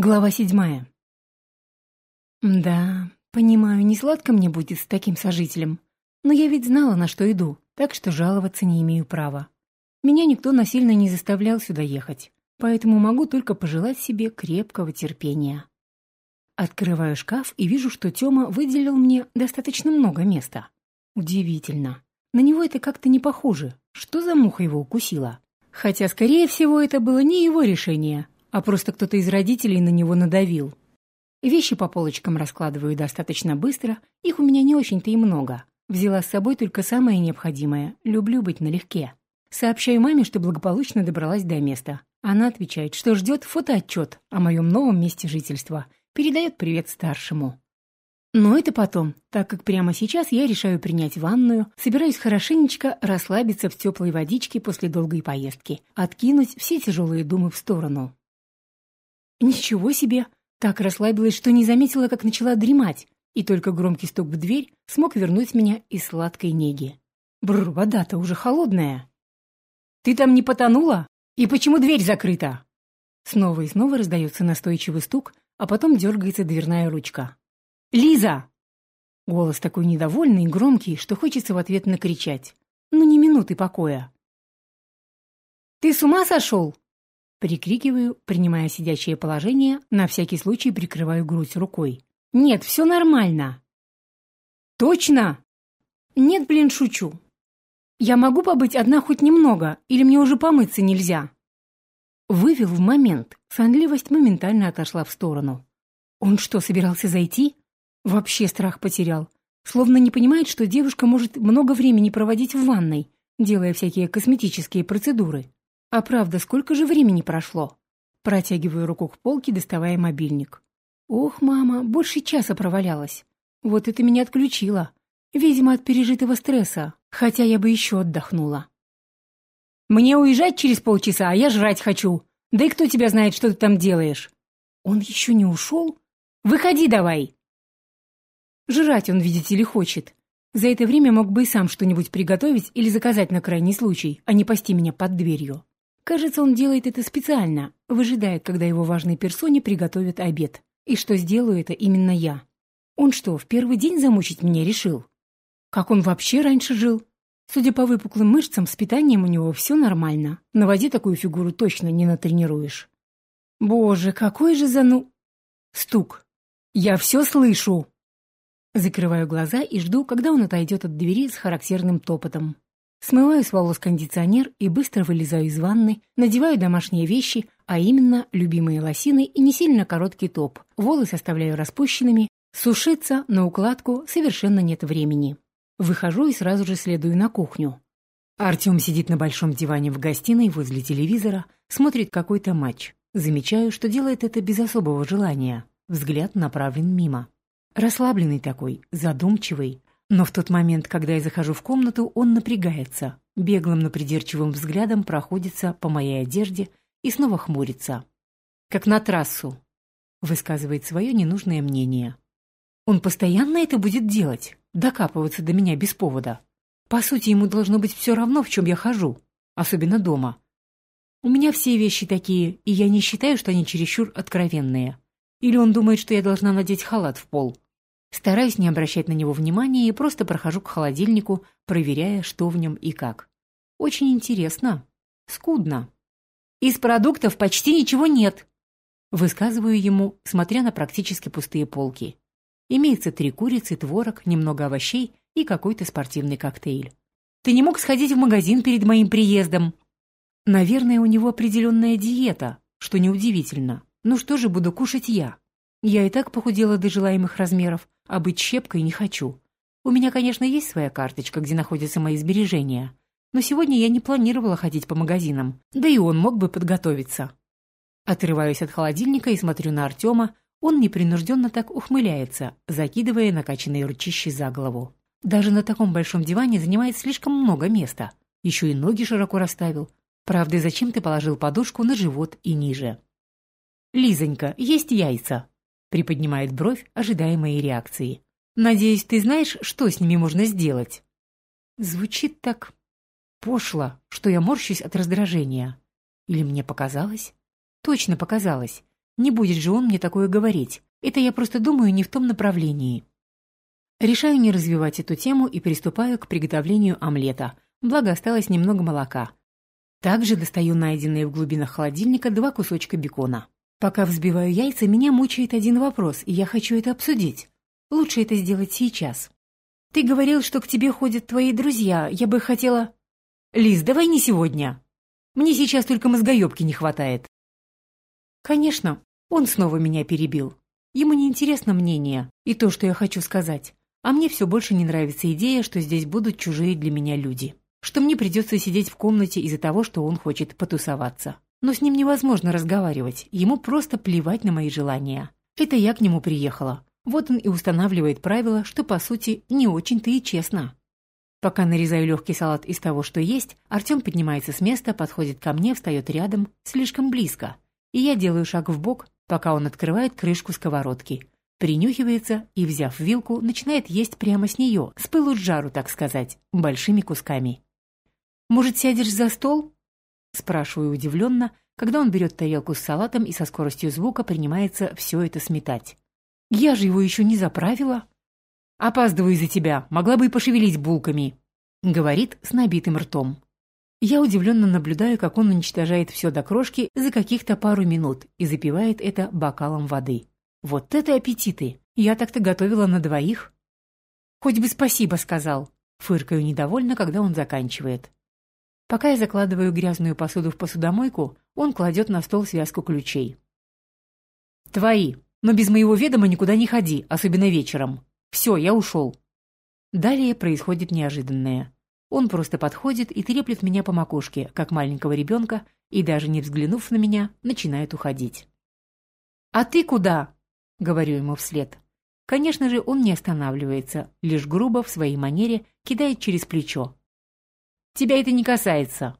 Глава седьмая. Да, понимаю, не сладко мне будет с таким сожителем. Но я ведь знала, на что иду, так что жаловаться не имею права. Меня никто насильно не заставлял сюда ехать, поэтому могу только пожелать себе крепкого терпения. Открываю шкаф и вижу, что Тёма выделил мне достаточно много места. Удивительно. На него это как-то не похоже. Что за муха его укусила? Хотя, скорее всего, это было не его решение, а просто кто-то из родителей на него надавил. Вещи по полочкам раскладываю достаточно быстро, их у меня не очень-то и много. Взяла с собой только самое необходимое, люблю быть налегке. Сообщаю маме, что благополучно добралась до места. Она отвечает, что ждет фотоотчет о моем новом месте жительства, передает привет старшему. Но это потом, так как прямо сейчас я решаю принять ванную, собираюсь хорошенечко расслабиться в теплой водичке после долгой поездки, откинуть все тяжелые думы в сторону. Ничего себе! Так расслабилась, что не заметила, как начала дремать, и только громкий стук в дверь смог вернуть меня из сладкой неги. Бррр, вода-то уже холодная. «Ты там не потонула? И почему дверь закрыта?» Снова и снова раздается настойчивый стук, а потом дергается дверная ручка. «Лиза!» Голос такой недовольный и громкий, что хочется в ответ накричать. «Ну, не минуты покоя!» «Ты с ума сошел?» Прикрикиваю, принимая сидячее положение, на всякий случай прикрываю грудь рукой. «Нет, все нормально». «Точно?» «Нет, блин, шучу. Я могу побыть одна хоть немного, или мне уже помыться нельзя?» Вывел в момент. Сонливость моментально отошла в сторону. Он что, собирался зайти? Вообще страх потерял. Словно не понимает, что девушка может много времени проводить в ванной, делая всякие косметические процедуры. А правда, сколько же времени прошло? Протягиваю руку к полке, доставая мобильник. Ох, мама, больше часа провалялась. Вот это меня отключило. Видимо, от пережитого стресса, хотя я бы еще отдохнула. Мне уезжать через полчаса, а я жрать хочу. Да и кто тебя знает, что ты там делаешь? Он еще не ушел? Выходи давай! Жрать он, видите ли, хочет. За это время мог бы и сам что-нибудь приготовить или заказать на крайний случай, а не пасти меня под дверью. Кажется, он делает это специально, выжидает, когда его важной персоне приготовят обед. И что сделаю это именно я. Он что, в первый день замучить меня решил? Как он вообще раньше жил? Судя по выпуклым мышцам, с питанием у него все нормально. На воде такую фигуру точно не натренируешь. Боже, какой же зану... Стук. Я все слышу. Закрываю глаза и жду, когда он отойдет от двери с характерным топотом. Смываю с волос кондиционер и быстро вылезаю из ванны, надеваю домашние вещи, а именно любимые лосины и не сильно короткий топ. Волосы оставляю распущенными, сушиться на укладку совершенно нет времени. Выхожу и сразу же следую на кухню. Артем сидит на большом диване в гостиной возле телевизора, смотрит какой-то матч. Замечаю, что делает это без особого желания. Взгляд направлен мимо. Расслабленный такой, задумчивый, но в тот момент, когда я захожу в комнату, он напрягается, беглым, но придирчивым взглядом проходится по моей одежде и снова хмурится. «Как на трассу», — высказывает свое ненужное мнение. «Он постоянно это будет делать, докапываться до меня без повода. По сути, ему должно быть все равно, в чем я хожу, особенно дома. У меня все вещи такие, и я не считаю, что они чересчур откровенные. Или он думает, что я должна надеть халат в пол, Стараюсь не обращать на него внимания и просто прохожу к холодильнику, проверяя, что в нем и как. Очень интересно. Скудно. Из продуктов почти ничего нет. Высказываю ему, смотря на практически пустые полки. Имеется три курицы, творог, немного овощей и какой-то спортивный коктейль. Ты не мог сходить в магазин перед моим приездом? Наверное, у него определенная диета, что неудивительно. Ну что же буду кушать я? Я и так похудела до желаемых размеров, а быть щепкой не хочу. У меня, конечно, есть своя карточка, где находятся мои сбережения. Но сегодня я не планировала ходить по магазинам, да и он мог бы подготовиться. Отрываюсь от холодильника и смотрю на Артема. Он непринужденно так ухмыляется, закидывая накачанные ручищи за голову. Даже на таком большом диване занимает слишком много места. Еще и ноги широко расставил. Правда, зачем ты положил подушку на живот и ниже? «Лизонька, есть яйца!» Приподнимает бровь, ожидая моей реакции. «Надеюсь, ты знаешь, что с ними можно сделать?» Звучит так пошло, что я морщусь от раздражения. Или мне показалось? Точно показалось. Не будет же он мне такое говорить. Это я просто думаю не в том направлении. Решаю не развивать эту тему и приступаю к приготовлению омлета, благо осталось немного молока. Также достаю найденные в глубинах холодильника два кусочка бекона. Пока взбиваю яйца, меня мучает один вопрос, и я хочу это обсудить. Лучше это сделать сейчас. Ты говорил, что к тебе ходят твои друзья. Я бы хотела... Лиз, давай не сегодня. Мне сейчас только мозгоебки не хватает. Конечно, он снова меня перебил. Ему не интересно мнение и то, что я хочу сказать. А мне все больше не нравится идея, что здесь будут чужие для меня люди. Что мне придется сидеть в комнате из-за того, что он хочет потусоваться. Но с ним невозможно разговаривать, ему просто плевать на мои желания. Это я к нему приехала. Вот он и устанавливает правила, что, по сути, не очень-то и честно. Пока нарезаю легкий салат из того, что есть, Артем поднимается с места, подходит ко мне, встает рядом, слишком близко. И я делаю шаг в бок, пока он открывает крышку сковородки принюхивается и, взяв вилку, начинает есть прямо с нее, с пылу с жару, так сказать, большими кусками. «Может, сядешь за стол?» Спрашиваю удивленно, когда он берет тарелку с салатом и со скоростью звука принимается все это сметать. «Я же его еще не заправила!» «Опаздываю из-за тебя, могла бы и пошевелить булками», — говорит с набитым ртом. Я удивленно наблюдаю, как он уничтожает все до крошки за каких-то пару минут и запивает это бокалом воды. Вот это аппетиты! Я так-то готовила на двоих. Хоть бы спасибо сказал. Фыркаю недовольно, когда он заканчивает. Пока я закладываю грязную посуду в посудомойку, он кладет на стол связку ключей. «Твои, но без моего ведома никуда не ходи, особенно вечером. Все, я ушел». Далее происходит неожиданное. Он просто подходит и треплет меня по макушке, как маленького ребенка, и даже не взглянув на меня, начинает уходить. «А ты куда?» — говорю ему вслед. Конечно же, он не останавливается, лишь грубо в своей манере кидает через плечо. «Тебя это не касается».